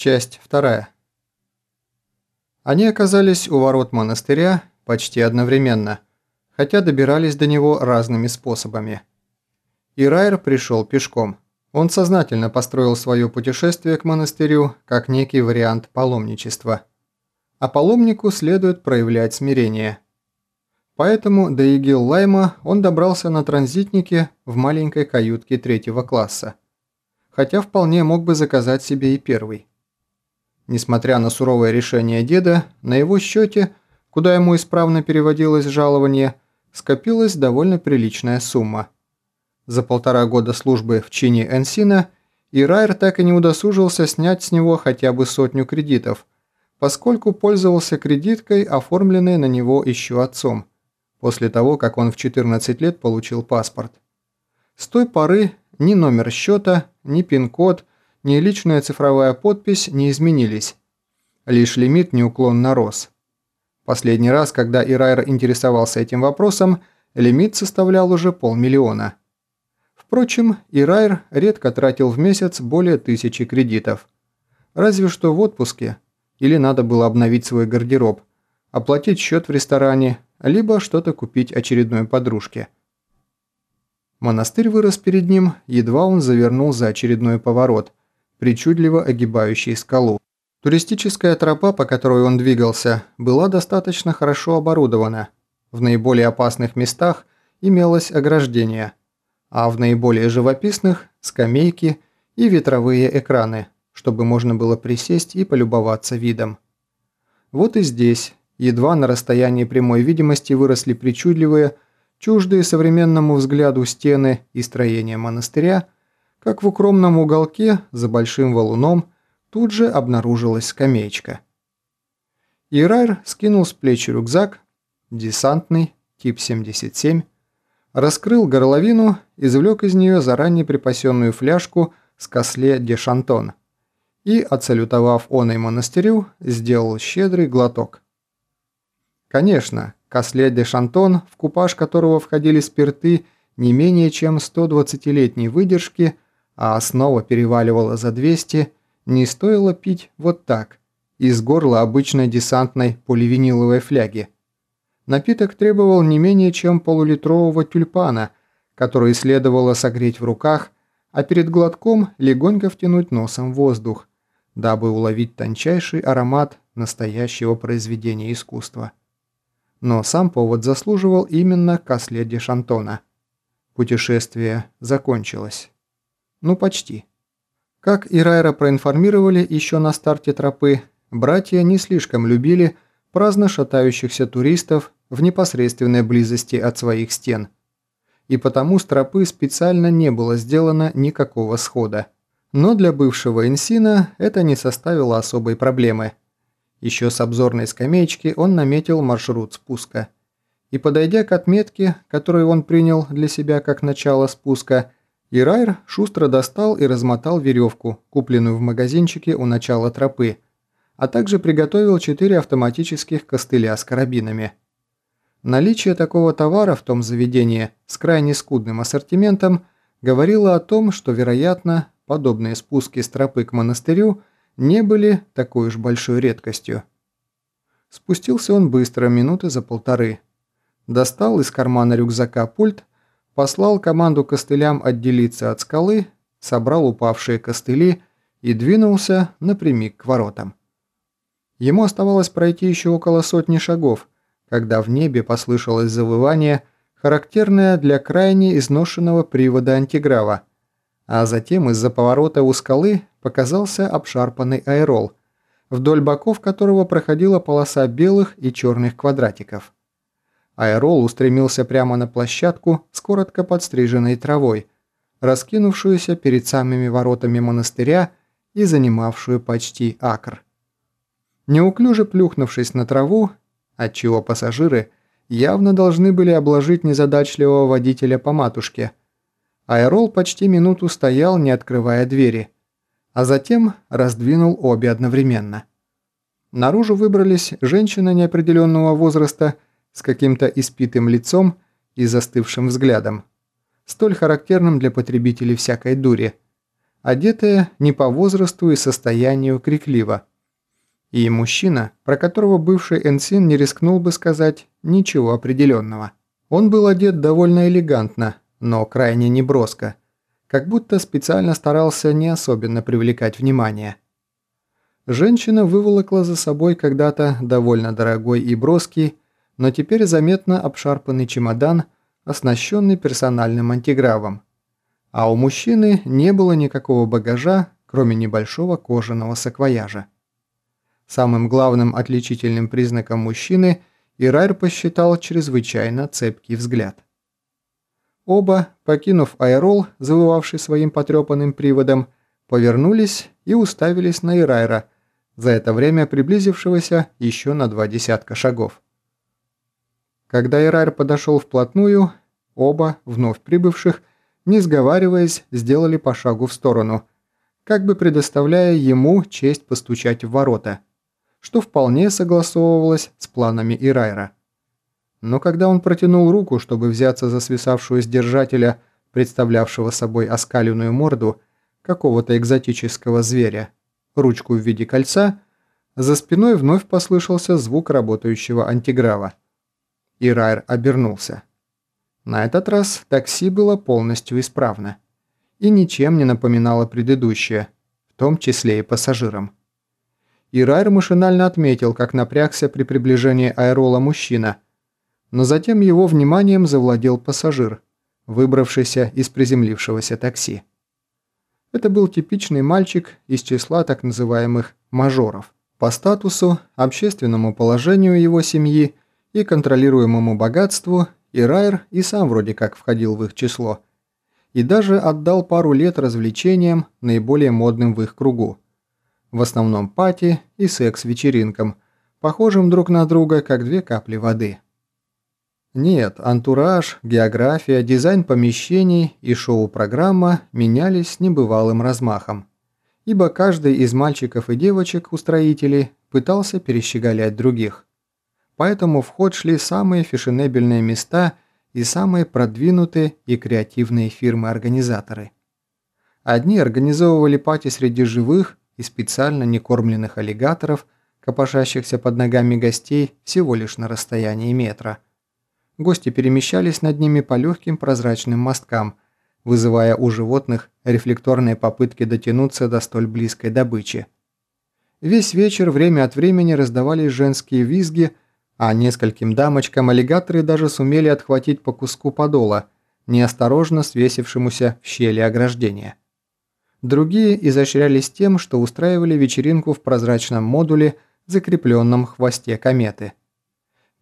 Часть вторая. Они оказались у ворот монастыря почти одновременно, хотя добирались до него разными способами. Ирайр пришел пешком. Он сознательно построил свое путешествие к монастырю как некий вариант паломничества. А паломнику следует проявлять смирение. Поэтому до Игил-Лайма он добрался на транзитнике в маленькой каютке третьего класса. Хотя вполне мог бы заказать себе и первый. Несмотря на суровое решение деда, на его счете, куда ему исправно переводилось жалование, скопилась довольно приличная сумма. За полтора года службы в чине Энсина Ирайр так и не удосужился снять с него хотя бы сотню кредитов, поскольку пользовался кредиткой, оформленной на него еще отцом, после того, как он в 14 лет получил паспорт. С той поры ни номер счета, ни пин-код – ни личная цифровая подпись не изменились. Лишь лимит неуклонно рос. Последний раз, когда Ирайр интересовался этим вопросом, лимит составлял уже полмиллиона. Впрочем, Ирайр редко тратил в месяц более тысячи кредитов. Разве что в отпуске. Или надо было обновить свой гардероб, оплатить счет в ресторане, либо что-то купить очередной подружке. Монастырь вырос перед ним, едва он завернул за очередной поворот – причудливо огибающий скалу. Туристическая тропа, по которой он двигался, была достаточно хорошо оборудована. В наиболее опасных местах имелось ограждение, а в наиболее живописных – скамейки и ветровые экраны, чтобы можно было присесть и полюбоваться видом. Вот и здесь, едва на расстоянии прямой видимости выросли причудливые, чуждые современному взгляду стены и строения монастыря – как в укромном уголке за большим валуном тут же обнаружилась скамеечка. Ирайр скинул с плеч рюкзак, десантный, тип 77, раскрыл горловину, извлек из нее заранее припасенную фляжку с косле де Шантон и, отсалютовав оной монастырю, сделал щедрый глоток. Конечно, косле де Шантон, в купаж которого входили спирты не менее чем 120-летней выдержки – а снова переваливала за 200, не стоило пить вот так, из горла обычной десантной поливиниловой фляги. Напиток требовал не менее чем полулитрового тюльпана, который следовало согреть в руках, а перед глотком легонько втянуть носом воздух, дабы уловить тончайший аромат настоящего произведения искусства. Но сам повод заслуживал именно Касле де Шантона. Путешествие закончилось. Ну, почти. Как и Райра проинформировали еще на старте тропы, братья не слишком любили праздно шатающихся туристов в непосредственной близости от своих стен. И потому с тропы специально не было сделано никакого схода. Но для бывшего Инсина это не составило особой проблемы. Еще с обзорной скамеечки он наметил маршрут спуска. И подойдя к отметке, которую он принял для себя как начало спуска, Ирайр шустро достал и размотал веревку, купленную в магазинчике у начала тропы, а также приготовил четыре автоматических костыля с карабинами. Наличие такого товара в том заведении с крайне скудным ассортиментом говорило о том, что, вероятно, подобные спуски с тропы к монастырю не были такой уж большой редкостью. Спустился он быстро, минуты за полторы. Достал из кармана рюкзака пульт послал команду костылям отделиться от скалы, собрал упавшие костыли и двинулся напрямик к воротам. Ему оставалось пройти еще около сотни шагов, когда в небе послышалось завывание, характерное для крайне изношенного привода антиграва, а затем из-за поворота у скалы показался обшарпанный аэрол, вдоль боков которого проходила полоса белых и черных квадратиков. Аэрол устремился прямо на площадку с коротко подстриженной травой, раскинувшуюся перед самыми воротами монастыря и занимавшую почти акр. Неуклюже плюхнувшись на траву, отчего пассажиры явно должны были обложить незадачливого водителя по матушке, Аэрол почти минуту стоял, не открывая двери, а затем раздвинул обе одновременно. Наружу выбрались женщина неопределенного возраста – с каким-то испитым лицом и застывшим взглядом, столь характерным для потребителей всякой дури, одетая не по возрасту и состоянию крикливо. И мужчина, про которого бывший Энсин не рискнул бы сказать ничего определенного. Он был одет довольно элегантно, но крайне неброско, как будто специально старался не особенно привлекать внимание. Женщина выволокла за собой когда-то довольно дорогой и броский, но теперь заметно обшарпанный чемодан, оснащенный персональным антигравом. А у мужчины не было никакого багажа, кроме небольшого кожаного саквояжа. Самым главным отличительным признаком мужчины Ирайр посчитал чрезвычайно цепкий взгляд. Оба, покинув аэрол, завывавший своим потрепанным приводом, повернулись и уставились на Ирайра, за это время приблизившегося еще на два десятка шагов. Когда Ирайр подошел вплотную, оба, вновь прибывших, не сговариваясь, сделали по шагу в сторону, как бы предоставляя ему честь постучать в ворота – что вполне согласовывалось с планами Ирайра. Но когда он протянул руку, чтобы взяться за свисавшую с держателя, представлявшего собой оскаленную морду какого-то экзотического зверя, ручку в виде кольца, за спиной вновь послышался звук работающего антиграва. Ирайр обернулся. На этот раз такси было полностью исправно и ничем не напоминало предыдущее, в том числе и пассажирам и Райер машинально отметил, как напрягся при приближении аэрола мужчина. Но затем его вниманием завладел пассажир, выбравшийся из приземлившегося такси. Это был типичный мальчик из числа так называемых «мажоров». По статусу, общественному положению его семьи и контролируемому богатству и Райер и сам вроде как входил в их число. И даже отдал пару лет развлечениям, наиболее модным в их кругу – в основном пати и секс-вечеринкам, похожим друг на друга, как две капли воды. Нет, антураж, география, дизайн помещений и шоу-программа менялись с небывалым размахом, ибо каждый из мальчиков и девочек-устроителей пытался перещеголять других. Поэтому в ход шли самые фешенебельные места и самые продвинутые и креативные фирмы-организаторы. Одни организовывали пати среди живых, и специально некормленных аллигаторов, копошащихся под ногами гостей всего лишь на расстоянии метра. Гости перемещались над ними по легким прозрачным мосткам, вызывая у животных рефлекторные попытки дотянуться до столь близкой добычи. Весь вечер время от времени раздавались женские визги, а нескольким дамочкам аллигаторы даже сумели отхватить по куску подола, неосторожно свесившемуся в щели ограждения. Другие изощрялись тем, что устраивали вечеринку в прозрачном модуле, закрепленном хвосте кометы.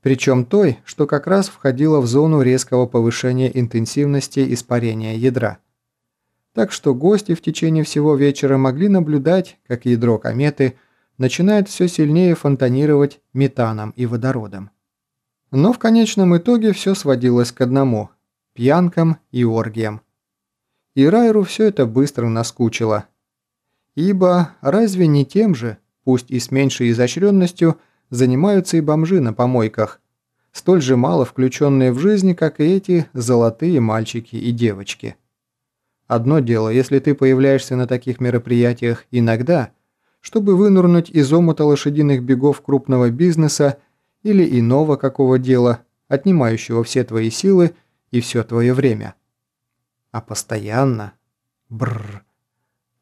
Причем той, что как раз входила в зону резкого повышения интенсивности испарения ядра. Так что гости в течение всего вечера могли наблюдать, как ядро кометы начинает все сильнее фонтанировать метаном и водородом. Но в конечном итоге все сводилось к одному – пьянкам и оргиям и Райру все это быстро наскучило. Ибо разве не тем же, пусть и с меньшей изощренностью, занимаются и бомжи на помойках, столь же мало включенные в жизнь, как и эти золотые мальчики и девочки. Одно дело, если ты появляешься на таких мероприятиях иногда, чтобы вынурнуть из омута лошадиных бегов крупного бизнеса или иного какого дела, отнимающего все твои силы и все твое время. А постоянно? Бррр.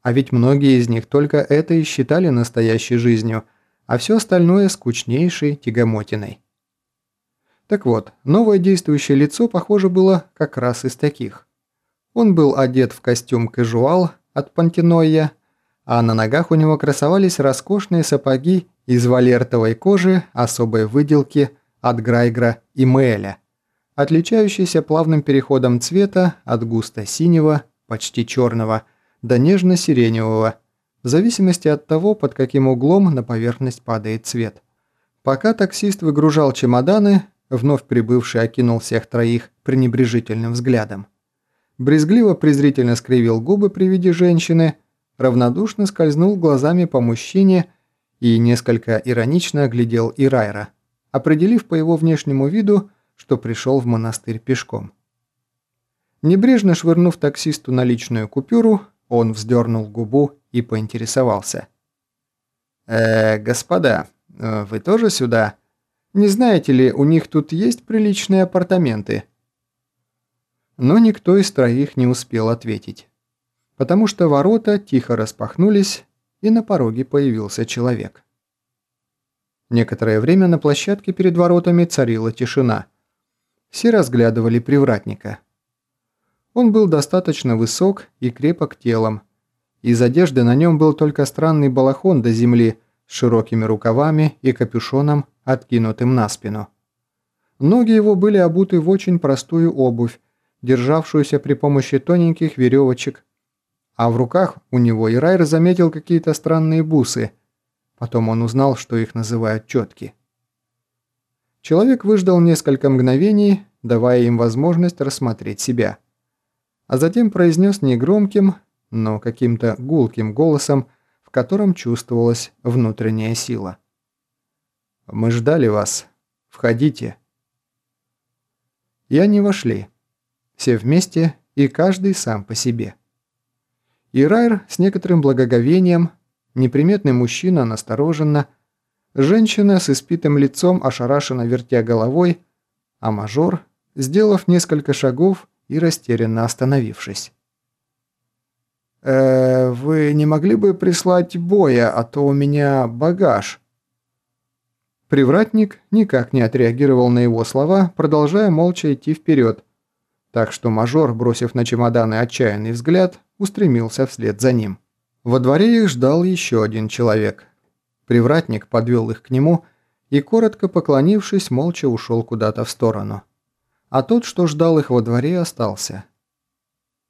А ведь многие из них только это и считали настоящей жизнью, а все остальное скучнейшей тягомотиной. Так вот, новое действующее лицо, похоже, было как раз из таких. Он был одет в костюм кажуал от Пантиноя, а на ногах у него красовались роскошные сапоги из валертовой кожи особой выделки от Грайгра и Мэля – отличающийся плавным переходом цвета от густо-синего, почти черного, до нежно-сиреневого, в зависимости от того, под каким углом на поверхность падает цвет. Пока таксист выгружал чемоданы, вновь прибывший окинул всех троих пренебрежительным взглядом. Брезгливо-презрительно скривил губы при виде женщины, равнодушно скользнул глазами по мужчине и несколько иронично оглядел Ирайра, определив по его внешнему виду, что пришел в монастырь пешком. Небрежно швырнув таксисту наличную купюру, Он вздернул губу и поинтересовался. «Э, господа, э, вы тоже сюда? Не знаете ли, у них тут есть приличные апартаменты?» Но никто из троих не успел ответить, потому что ворота тихо распахнулись, и на пороге появился человек. Некоторое время на площадке перед воротами царила тишина. Все разглядывали привратника. Он был достаточно высок и крепок телом. Из одежды на нем был только странный балахон до земли с широкими рукавами и капюшоном, откинутым на спину. Ноги его были обуты в очень простую обувь, державшуюся при помощи тоненьких веревочек, а в руках у него Ирайр заметил какие-то странные бусы. Потом он узнал, что их называют четки. Человек выждал несколько мгновений, давая им возможность рассмотреть себя. А затем произнес негромким, но каким-то гулким голосом, в котором чувствовалась внутренняя сила. «Мы ждали вас. Входите». И они вошли. Все вместе и каждый сам по себе. И Райер с некоторым благоговением, неприметный мужчина настороженно, женщина с испитым лицом ошарашенно вертя головой, а мажор, сделав несколько шагов и растерянно остановившись. «Э, «Вы не могли бы прислать боя, а то у меня багаж». Привратник никак не отреагировал на его слова, продолжая молча идти вперед, так что мажор, бросив на чемоданы отчаянный взгляд, устремился вслед за ним. Во дворе их ждал еще один человек. Привратник подвел их к нему и, коротко поклонившись, молча ушел куда-то в сторону. А тот, что ждал их во дворе, остался.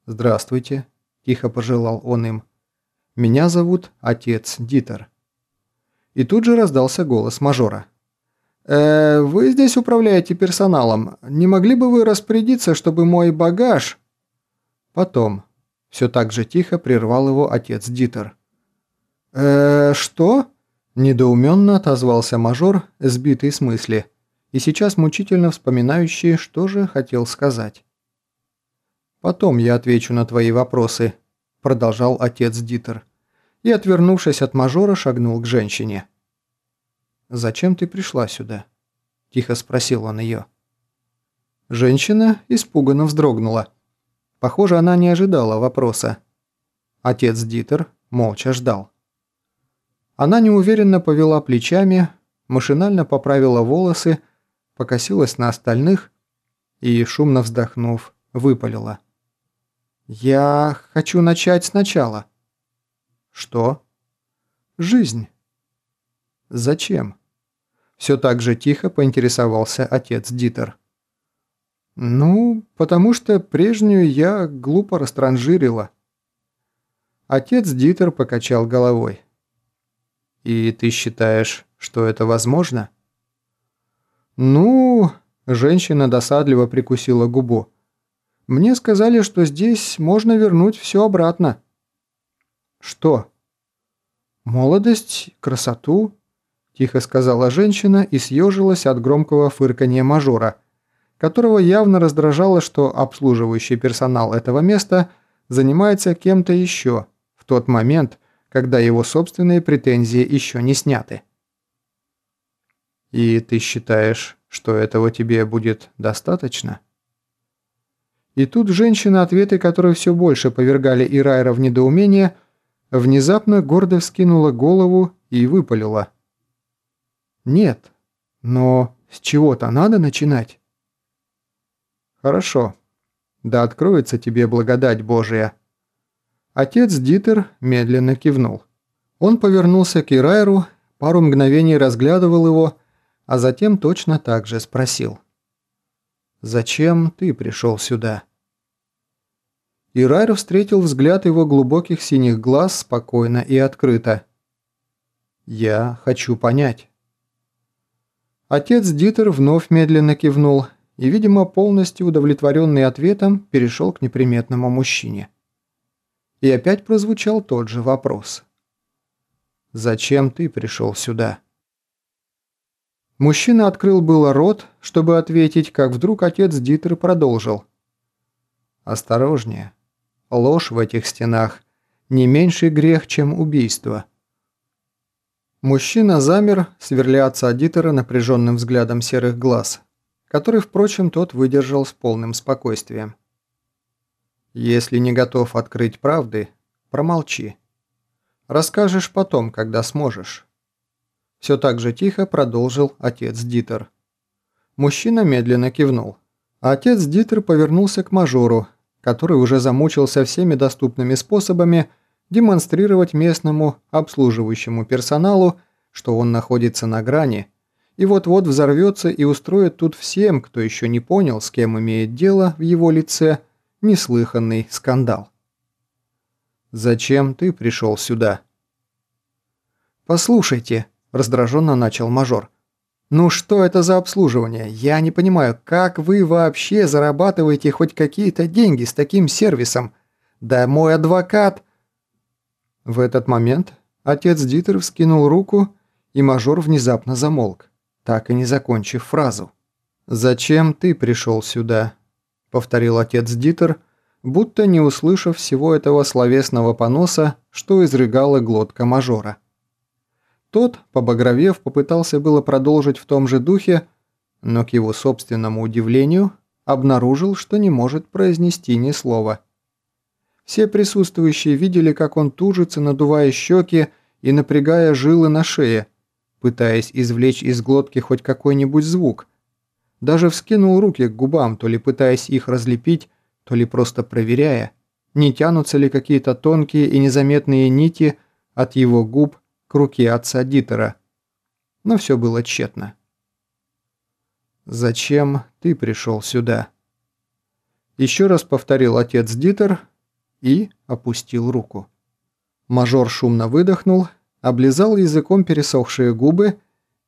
«Здравствуйте», – тихо пожелал он им. «Меня зовут отец Дитер». И тут же раздался голос мажора. «Э, «Вы здесь управляете персоналом. Не могли бы вы распорядиться, чтобы мой багаж...» «Потом», – все так же тихо прервал его отец Дитер. «Э, что?» – недоуменно отозвался мажор, сбитый с мысли, и сейчас мучительно вспоминающий, что же хотел сказать. «Потом я отвечу на твои вопросы», – продолжал отец Дитер, и, отвернувшись от мажора, шагнул к женщине. «Зачем ты пришла сюда?» – тихо спросил он ее. Женщина испуганно вздрогнула. Похоже, она не ожидала вопроса. Отец Дитер молча ждал. Она неуверенно повела плечами, машинально поправила волосы, покосилась на остальных и, шумно вздохнув, выпалила. «Я хочу начать сначала». «Что?» «Жизнь». «Зачем?» Все так же тихо поинтересовался отец Дитер. «Ну, потому что прежнюю я глупо растранжирила». Отец Дитер покачал головой. «И ты считаешь, что это возможно?» «Ну...» – женщина досадливо прикусила губу. «Мне сказали, что здесь можно вернуть все обратно». «Что?» «Молодость, красоту, Тихо сказала женщина и съежилась от громкого фырканья мажора, которого явно раздражало, что обслуживающий персонал этого места занимается кем-то еще в тот момент, когда его собственные претензии еще не сняты. «И ты считаешь, что этого тебе будет достаточно?» И тут женщина, ответы которой все больше повергали Ирайра в недоумение, внезапно гордо вскинула голову и выпалила – нет. Но с чего-то надо начинать. Хорошо. Да откроется тебе благодать Божия. Отец Дитер медленно кивнул. Он повернулся к Ирайру, пару мгновений разглядывал его, а затем точно так же спросил. «Зачем ты пришел сюда?» Ирайр встретил взгляд его глубоких синих глаз спокойно и открыто. «Я хочу понять». Отец Дитер вновь медленно кивнул и, видимо, полностью удовлетворенный ответом, перешел к неприметному мужчине. И опять прозвучал тот же вопрос. «Зачем ты пришел сюда?» Мужчина открыл было рот, чтобы ответить, как вдруг отец Дитер продолжил. «Осторожнее. Ложь в этих стенах Не меньший грех, чем убийство. Мужчина замер, сверля отца Дитера напряженным взглядом серых глаз, который, впрочем, тот выдержал с полным спокойствием. «Если не готов открыть правды, промолчи. Расскажешь потом, когда сможешь». Все так же тихо продолжил отец Дитер. Мужчина медленно кивнул. Отец Дитер повернулся к мажору, который уже замучился всеми доступными способами демонстрировать местному обслуживающему персоналу, что он находится на грани, и вот-вот взорвется и устроит тут всем, кто еще не понял, с кем имеет дело в его лице, неслыханный скандал. «Зачем ты пришел сюда?» «Послушайте», – раздраженно начал мажор. «Ну что это за обслуживание? Я не понимаю, как вы вообще зарабатываете хоть какие-то деньги с таким сервисом? Да мой адвокат...» В этот момент отец Дитер вскинул руку, и мажор внезапно замолк, так и не закончив фразу. «Зачем ты пришел сюда?» – повторил отец Дитер, будто не услышав всего этого словесного поноса, что изрыгала глотка мажора. Тот, побагровев, попытался было продолжить в том же духе, но к его собственному удивлению обнаружил, что не может произнести ни слова – все присутствующие видели, как он тужится, надувая щеки и напрягая жилы на шее, пытаясь извлечь из глотки хоть какой-нибудь звук. Даже вскинул руки к губам, то ли пытаясь их разлепить, то ли просто проверяя, не тянутся ли какие-то тонкие и незаметные нити от его губ к руке отца Дитера. Но все было тщетно. «Зачем ты пришел сюда?» Еще раз повторил отец Дитер, и опустил руку. Мажор шумно выдохнул, облизал языком пересохшие губы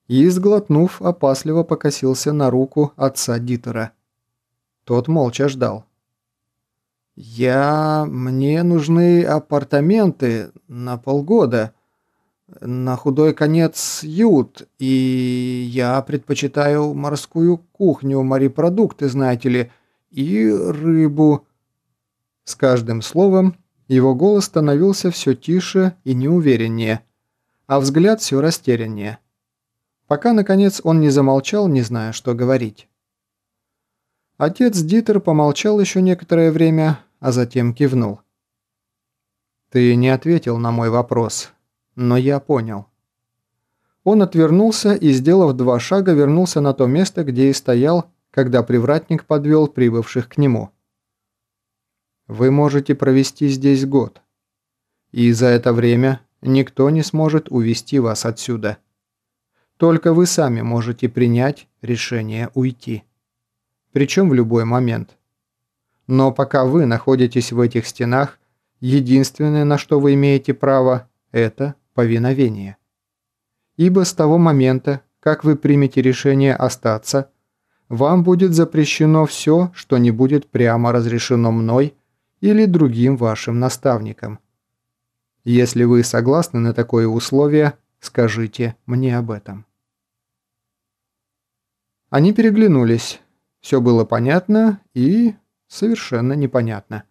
и, сглотнув, опасливо покосился на руку отца Дитера. Тот молча ждал. «Я... мне нужны апартаменты на полгода. На худой конец ют, и я предпочитаю морскую кухню, морепродукты, знаете ли, и рыбу». С каждым словом его голос становился все тише и неувереннее, а взгляд все растеряннее. Пока, наконец, он не замолчал, не зная, что говорить. Отец Дитер помолчал еще некоторое время, а затем кивнул. «Ты не ответил на мой вопрос, но я понял». Он отвернулся и, сделав два шага, вернулся на то место, где и стоял, когда привратник подвел прибывших к нему. Вы можете провести здесь год. И за это время никто не сможет увести вас отсюда. Только вы сами можете принять решение уйти. Причем в любой момент. Но пока вы находитесь в этих стенах, единственное, на что вы имеете право, это повиновение. Ибо с того момента, как вы примете решение остаться, вам будет запрещено все, что не будет прямо разрешено мной или другим вашим наставникам. Если вы согласны на такое условие, скажите мне об этом. Они переглянулись. Все было понятно и совершенно непонятно.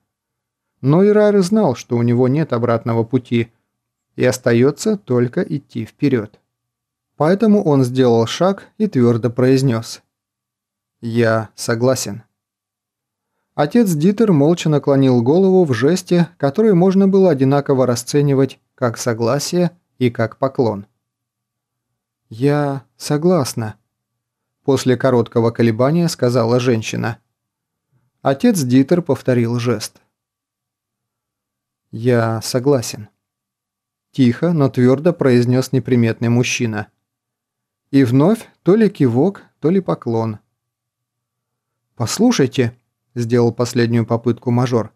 Но Ирайр знал, что у него нет обратного пути, и остается только идти вперед. Поэтому он сделал шаг и твердо произнес «Я согласен». Отец Дитер молча наклонил голову в жесте, который можно было одинаково расценивать как согласие и как поклон. «Я согласна», – после короткого колебания сказала женщина. Отец Дитер повторил жест. «Я согласен», – тихо, но твердо произнес неприметный мужчина. И вновь то ли кивок, то ли поклон. «Послушайте», сделал последнюю попытку мажор.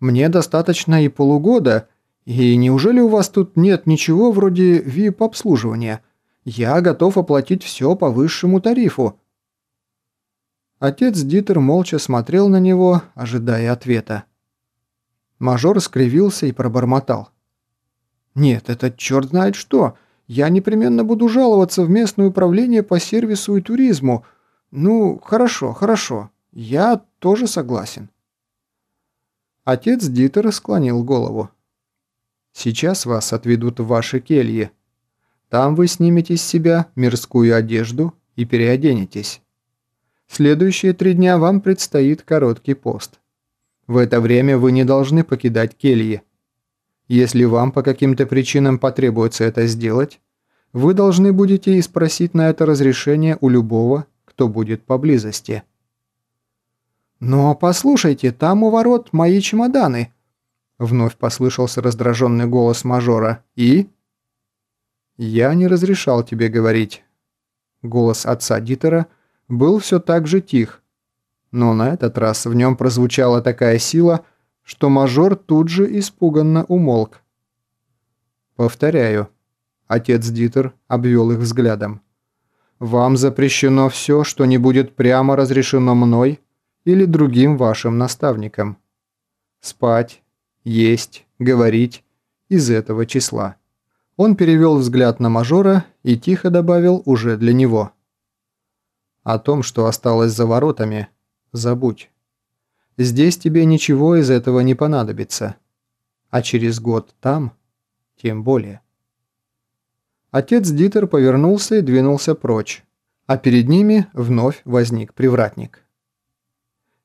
«Мне достаточно и полугода, и неужели у вас тут нет ничего вроде VIP-обслуживания? Я готов оплатить все по высшему тарифу». Отец Дитер молча смотрел на него, ожидая ответа. Мажор скривился и пробормотал. «Нет, это черт знает что. Я непременно буду жаловаться в местное управление по сервису и туризму. Ну, хорошо, хорошо. Я тоже согласен. Отец Дитера склонил голову. Сейчас вас отведут в ваши кельи. Там вы снимете с себя мирскую одежду и переоденетесь. Следующие три дня вам предстоит короткий пост. В это время вы не должны покидать кельи. Если вам по каким-то причинам потребуется это сделать, вы должны будете и спросить на это разрешение у любого, кто будет поблизости. «Но послушайте, там у ворот мои чемоданы!» Вновь послышался раздраженный голос мажора. «И?» «Я не разрешал тебе говорить». Голос отца Дитера был все так же тих, но на этот раз в нем прозвучала такая сила, что мажор тут же испуганно умолк. «Повторяю». Отец Дитер обвел их взглядом. «Вам запрещено все, что не будет прямо разрешено мной или другим вашим наставникам. Спать, есть, говорить из этого числа». Он перевел взгляд на мажора и тихо добавил уже для него. «О том, что осталось за воротами, забудь. Здесь тебе ничего из этого не понадобится. А через год там, тем более». Отец Дитер повернулся и двинулся прочь, а перед ними вновь возник привратник.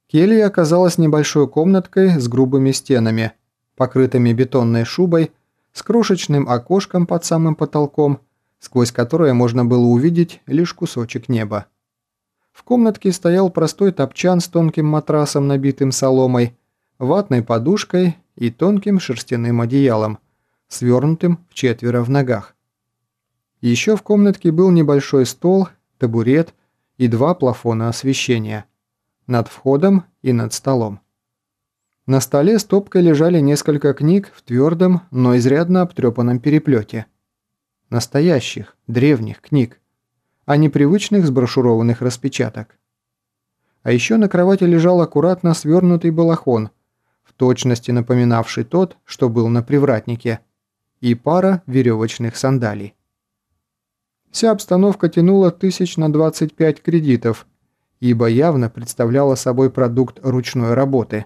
Келья оказалась небольшой комнаткой с грубыми стенами, покрытыми бетонной шубой, с крошечным окошком под самым потолком, сквозь которое можно было увидеть лишь кусочек неба. В комнатке стоял простой топчан с тонким матрасом, набитым соломой, ватной подушкой и тонким шерстяным одеялом, свернутым в четверо в ногах. Еще в комнатке был небольшой стол, табурет и два плафона освещения. Над входом и над столом. На столе стопкой лежали несколько книг в твердом, но изрядно обтрепанном переплете. Настоящих, древних книг, а не привычных сброшурованных распечаток. А еще на кровати лежал аккуратно свернутый балахон, в точности напоминавший тот, что был на привратнике, и пара веревочных сандалий. Вся обстановка тянула тысяч на 25 кредитов, ибо явно представляла собой продукт ручной работы.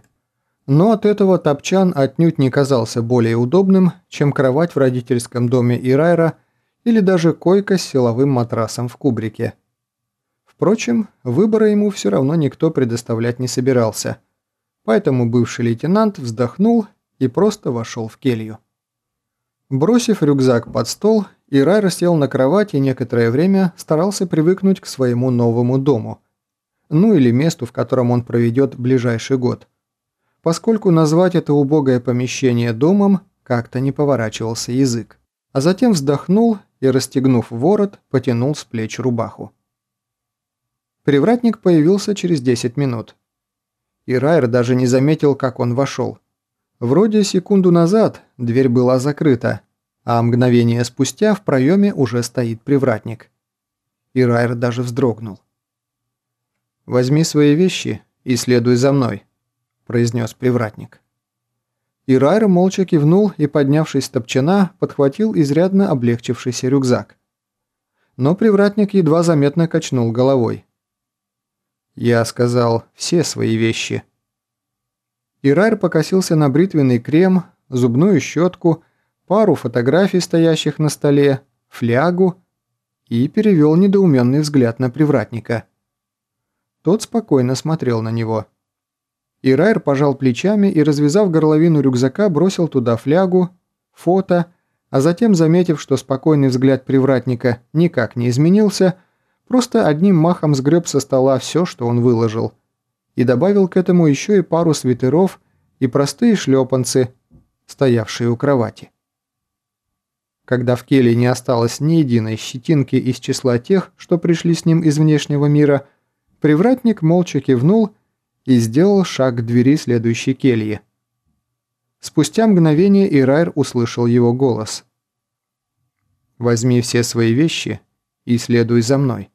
Но от этого топчан отнюдь не казался более удобным, чем кровать в родительском доме Ирайра или даже койка с силовым матрасом в кубрике. Впрочем, выбора ему все равно никто предоставлять не собирался, поэтому бывший лейтенант вздохнул и просто вошел в келью. Бросив рюкзак под стол, Ирай сел на кровать и некоторое время старался привыкнуть к своему новому дому. Ну или месту, в котором он проведет ближайший год. Поскольку назвать это убогое помещение домом как-то не поворачивался язык. А затем вздохнул и, расстегнув ворот, потянул с плеч рубаху. Привратник появился через 10 минут. И Райер даже не заметил, как он вошел. Вроде секунду назад дверь была закрыта, а мгновение спустя в проеме уже стоит привратник. И Райер даже вздрогнул. «Возьми свои вещи и следуй за мной», – произнес привратник. И Райер молча кивнул и, поднявшись с топчана, подхватил изрядно облегчившийся рюкзак. Но привратник едва заметно качнул головой. «Я сказал все свои вещи». Ирайр покосился на бритвенный крем, зубную щетку пару фотографий, стоящих на столе, флягу и перевел недоуменный взгляд на привратника. Тот спокойно смотрел на него. Ирайр пожал плечами и, развязав горловину рюкзака, бросил туда флягу, фото, а затем, заметив, что спокойный взгляд привратника никак не изменился, просто одним махом сгреб со стола все, что он выложил, и добавил к этому еще и пару свитеров и простые шлепанцы, стоявшие у кровати. Когда в Келе не осталось ни единой щетинки из числа тех, что пришли с ним из внешнего мира, привратник молча кивнул и сделал шаг к двери следующей кельи. Спустя мгновение Ирайр услышал его голос. «Возьми все свои вещи и следуй за мной».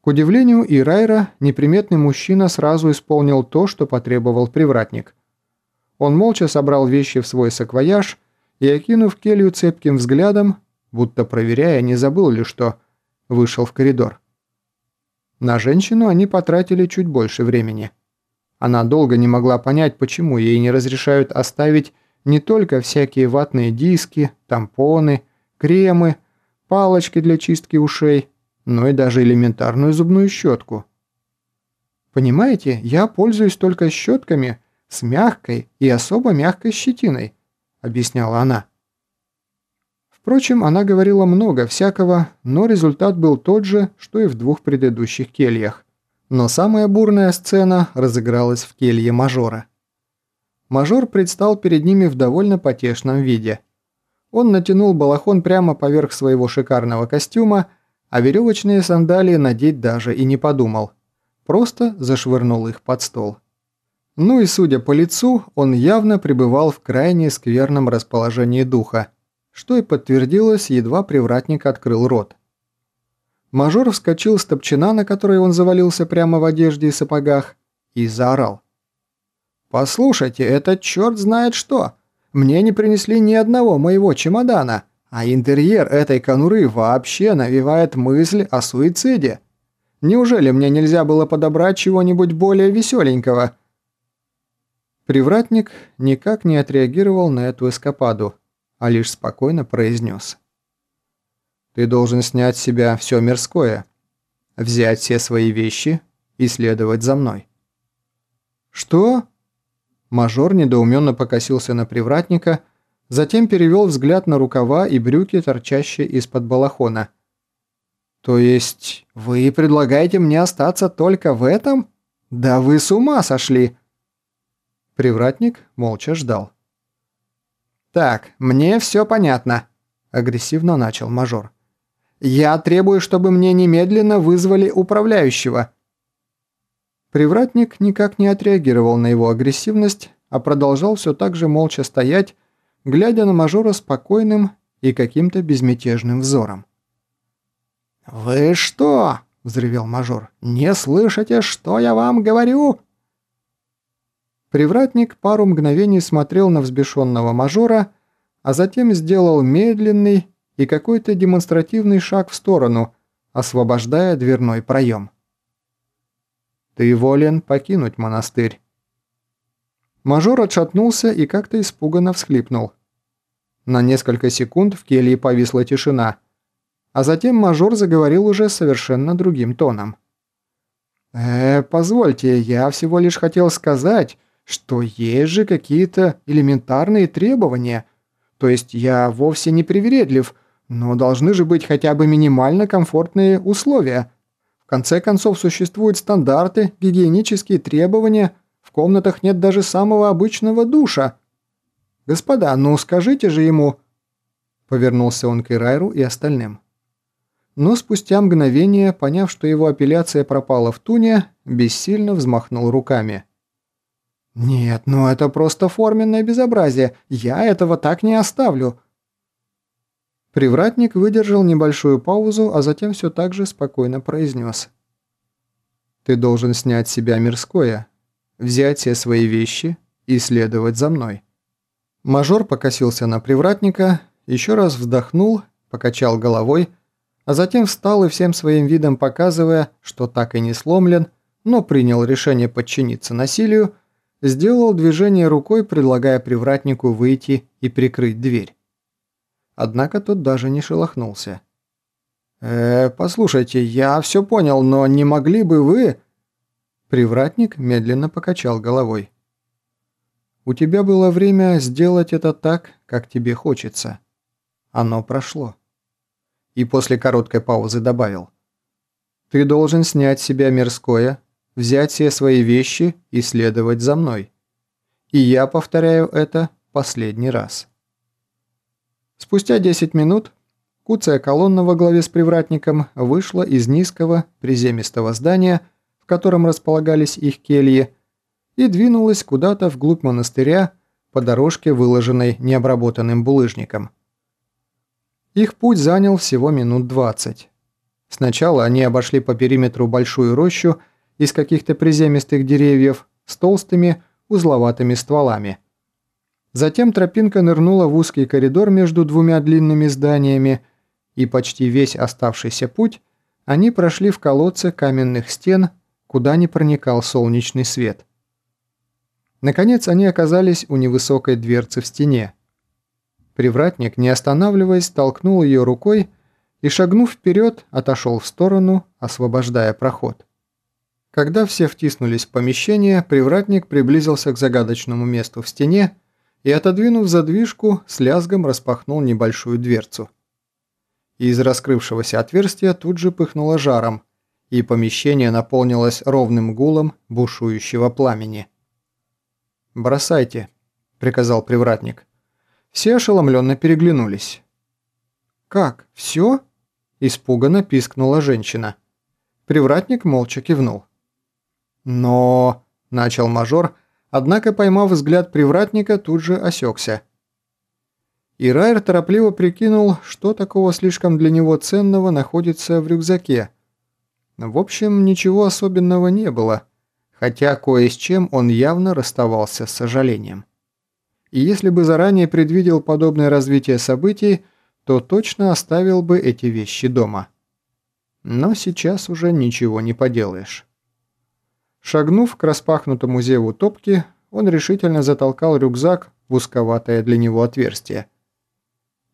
К удивлению Ирайра, неприметный мужчина сразу исполнил то, что потребовал привратник. Он молча собрал вещи в свой саквояж и, окинув келью цепким взглядом, будто проверяя, не забыл ли что, вышел в коридор. На женщину они потратили чуть больше времени. Она долго не могла понять, почему ей не разрешают оставить Не только всякие ватные диски, тампоны, кремы, палочки для чистки ушей, но и даже элементарную зубную щетку. Понимаете, я пользуюсь только щетками с мягкой и особо мягкой щетиной, объясняла она. Впрочем, она говорила много всякого, но результат был тот же, что и в двух предыдущих кельях. Но самая бурная сцена разыгралась в келье мажора. Мажор предстал перед ними в довольно потешном виде. Он натянул балахон прямо поверх своего шикарного костюма, а веревочные сандалии надеть даже и не подумал. Просто зашвырнул их под стол. Ну и судя по лицу, он явно пребывал в крайне скверном расположении духа – что и подтвердилось, едва привратник открыл рот. Мажор вскочил с топчина, на которой он завалился прямо в одежде и сапогах, и заорал. «Послушайте, этот черт знает что! Мне не принесли ни одного моего чемодана, а интерьер этой конуры вообще навевает мысль о суициде. Неужели мне нельзя было подобрать чего-нибудь более веселенького?» Привратник никак не отреагировал на эту эскападу, а лишь спокойно произнес. «Ты должен снять с себя все мирское, взять все свои вещи и следовать за мной». «Что?» Мажор недоуменно покосился на привратника, затем перевел взгляд на рукава и брюки, торчащие из-под балахона. «То есть вы предлагаете мне остаться только в этом? Да вы с ума сошли!» Привратник молча ждал. «Так, мне все понятно», – агрессивно начал мажор. «Я требую, чтобы мне немедленно вызвали управляющего». Привратник никак не отреагировал на его агрессивность, а продолжал все так же молча стоять, глядя на мажора спокойным и каким-то безмятежным взором. «Вы что?» – взревел мажор. «Не слышите, что я вам говорю?» Привратник пару мгновений смотрел на взбешенного мажора, а затем сделал медленный и какой-то демонстративный шаг в сторону, освобождая дверной проем. «Ты волен покинуть монастырь». Мажор отшатнулся и как-то испуганно всхлипнул. На несколько секунд в келье повисла тишина, а затем мажор заговорил уже совершенно другим тоном. «Э, позвольте, я всего лишь хотел сказать...» что есть же какие-то элементарные требования. То есть я вовсе не привередлив, но должны же быть хотя бы минимально комфортные условия. В конце концов существуют стандарты, гигиенические требования, в комнатах нет даже самого обычного душа. Господа, ну скажите же ему...» Повернулся он к Ирайру и остальным. Но спустя мгновение, поняв, что его апелляция пропала в туне, бессильно взмахнул руками – «Нет, ну это просто форменное безобразие. Я этого так не оставлю». Привратник выдержал небольшую паузу, а затем все так же спокойно произнес. «Ты должен снять себя мирское, взять все свои вещи и следовать за мной». Мажор покосился на привратника, еще раз вздохнул, покачал головой, а затем встал и всем своим видом показывая, что так и не сломлен, но принял решение подчиниться насилию, сделал движение рукой, предлагая привратнику выйти и прикрыть дверь. Однако тот даже не шелохнулся. «Э, послушайте, я все понял, но не могли бы вы...» Привратник медленно покачал головой. «У тебя было время сделать это так, как тебе хочется. Оно прошло». И после короткой паузы добавил. «Ты должен снять с себя мирское взять все свои вещи и следовать за мной. И я повторяю это последний раз. Спустя 10 минут куцая колонна во главе с привратником вышла из низкого приземистого здания, в котором располагались их кельи, и двинулась куда-то вглубь монастыря по дорожке, выложенной необработанным булыжником. Их путь занял всего минут 20. Сначала они обошли по периметру большую рощу из каких-то приземистых деревьев с толстыми узловатыми стволами. Затем тропинка нырнула в узкий коридор между двумя длинными зданиями, и почти весь оставшийся путь они прошли в колодце каменных стен, куда не проникал солнечный свет. Наконец они оказались у невысокой дверцы в стене. Привратник, не останавливаясь, толкнул ее рукой и, шагнув вперед, отошел в сторону, освобождая проход. Когда все втиснулись в помещение, привратник приблизился к загадочному месту в стене и, отодвинув задвижку, с лязгом распахнул небольшую дверцу. Из раскрывшегося отверстия тут же пыхнуло жаром, и помещение наполнилось ровным гулом бушующего пламени. «Бросайте», – приказал привратник. Все ошеломленно переглянулись. «Как? Все?» – испуганно пискнула женщина. Привратник молча кивнул. «Но...» – начал мажор, однако, поймав взгляд привратника, тут же осекся. И Райер торопливо прикинул, что такого слишком для него ценного находится в рюкзаке. В общем, ничего особенного не было – хотя кое с чем он явно расставался с сожалением. И если бы заранее предвидел подобное развитие событий, то точно оставил бы эти вещи дома. Но сейчас уже ничего не поделаешь. Шагнув к распахнутому зеву топки, он решительно затолкал рюкзак в узковатое для него отверстие.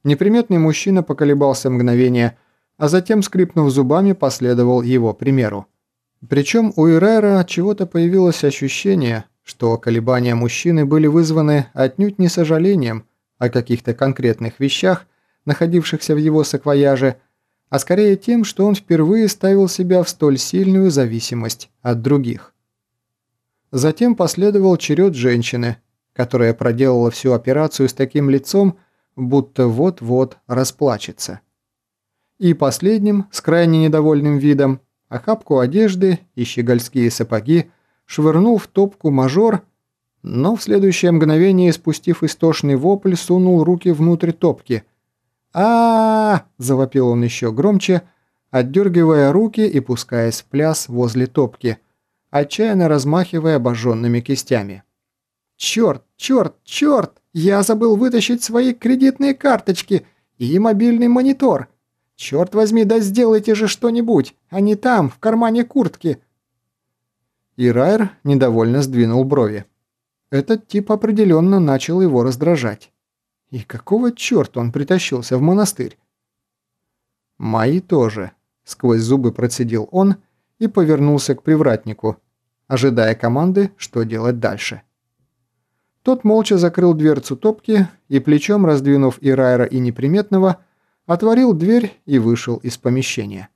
Неприметный мужчина поколебался мгновение, а затем, скрипнув зубами, последовал его примеру. Причем у Ирайра чего-то появилось ощущение, что колебания мужчины были вызваны отнюдь не сожалением о каких-то конкретных вещах, находившихся в его саквояже, а скорее тем, что он впервые ставил себя в столь сильную зависимость от других. Затем последовал черед женщины, которая проделала всю операцию с таким лицом, будто вот-вот расплачется. И последним, с крайне недовольным видом, охапку одежды и щегольские сапоги, швырнул в топку мажор, но в следующее мгновение, спустив истошный вопль, сунул руки внутрь топки. а, -а, -а завопил он еще громче, отдергивая руки и пускаясь в пляс возле топки, отчаянно размахивая обожженными кистями. «Черт, черт, черт! Я забыл вытащить свои кредитные карточки и мобильный монитор!» «Черт возьми, да сделайте же что-нибудь, а не там, в кармане куртки!» И Райер недовольно сдвинул брови. Этот тип определенно начал его раздражать. И какого черта он притащился в монастырь? «Мои тоже», — сквозь зубы процедил он и повернулся к привратнику, ожидая команды, что делать дальше. Тот молча закрыл дверцу топки и, плечом раздвинув и Райера, и неприметного, отворил дверь и вышел из помещения.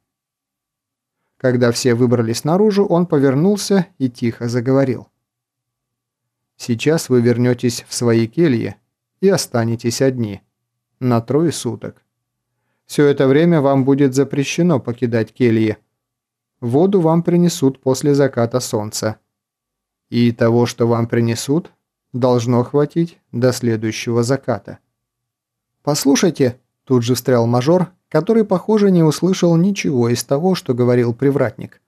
Когда все выбрались наружу, он повернулся и тихо заговорил. «Сейчас вы вернетесь в свои кельи и останетесь одни. На трое суток. Все это время вам будет запрещено покидать кельи. Воду вам принесут после заката солнца. И того, что вам принесут, должно хватить до следующего заката». «Послушайте», Тут же встрял мажор, который, похоже, не услышал ничего из того, что говорил привратник.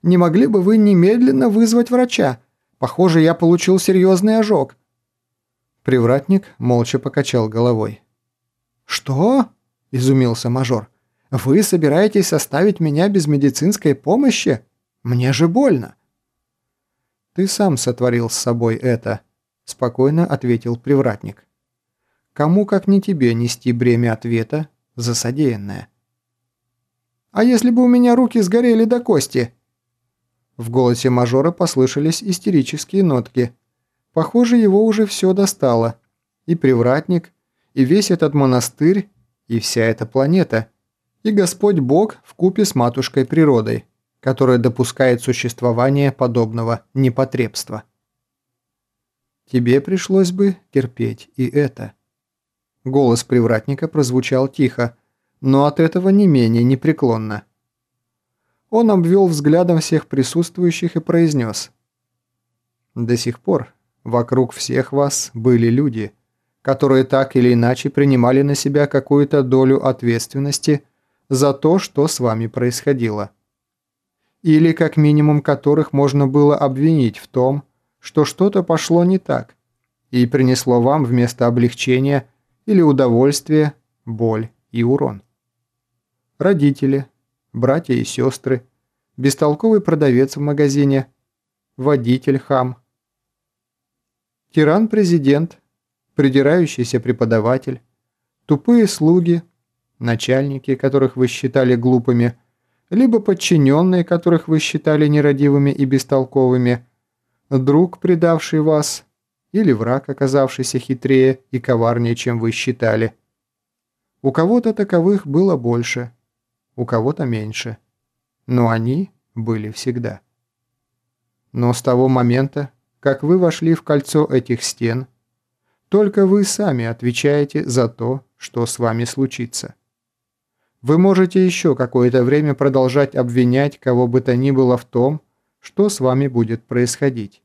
«Не могли бы вы немедленно вызвать врача? Похоже, я получил серьезный ожог». Привратник молча покачал головой. «Что?» – изумился мажор. «Вы собираетесь оставить меня без медицинской помощи? Мне же больно». «Ты сам сотворил с собой это», – спокойно ответил привратник. Кому, как не тебе, нести бремя ответа за содеянное? «А если бы у меня руки сгорели до кости?» В голосе мажора послышались истерические нотки. Похоже, его уже все достало. И привратник, и весь этот монастырь, и вся эта планета, и Господь Бог в купе с матушкой природой, которая допускает существование подобного непотребства. Тебе пришлось бы терпеть и это. Голос привратника прозвучал тихо, но от этого не менее непреклонно. Он обвел взглядом всех присутствующих и произнес. «До сих пор вокруг всех вас были люди, которые так или иначе принимали на себя какую-то долю ответственности за то, что с вами происходило. Или как минимум которых можно было обвинить в том, что что-то пошло не так и принесло вам вместо облегчения – или удовольствие, боль и урон. Родители, братья и сестры, бестолковый продавец в магазине, водитель хам. тиран-президент, придирающийся преподаватель, тупые слуги, начальники, которых вы считали глупыми, либо подчиненные, которых вы считали нерадивыми и бестолковыми, друг, предавший вас, или враг, оказавшийся хитрее и коварнее, чем вы считали. У кого-то таковых было больше, у кого-то меньше, но они были всегда. Но с того момента, как вы вошли в кольцо этих стен, только вы сами отвечаете за то, что с вами случится. Вы можете еще какое-то время продолжать обвинять кого бы то ни было в том, что с вами будет происходить.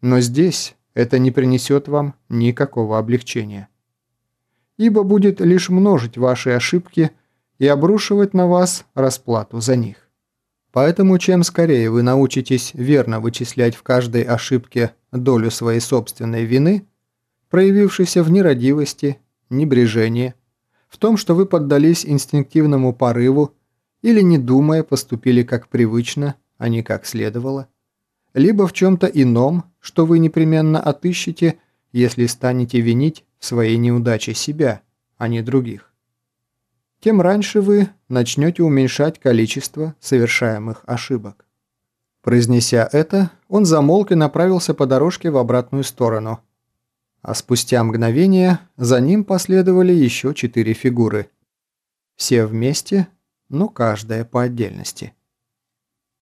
Но здесь это не принесет вам никакого облегчения. Ибо будет лишь множить ваши ошибки и обрушивать на вас расплату за них. Поэтому чем скорее вы научитесь верно вычислять в каждой ошибке долю своей собственной вины, проявившейся в нерадивости, небрежении, в том, что вы поддались инстинктивному порыву или, не думая, поступили как привычно, а не как следовало, либо в чем-то ином, что вы непременно отыщете, если станете винить в своей неудаче себя, а не других тем раньше вы начнете уменьшать количество совершаемых ошибок. Произнеся это, он замолк и направился по дорожке в обратную сторону. А спустя мгновение за ним последовали еще четыре фигуры. Все вместе, но каждая по отдельности.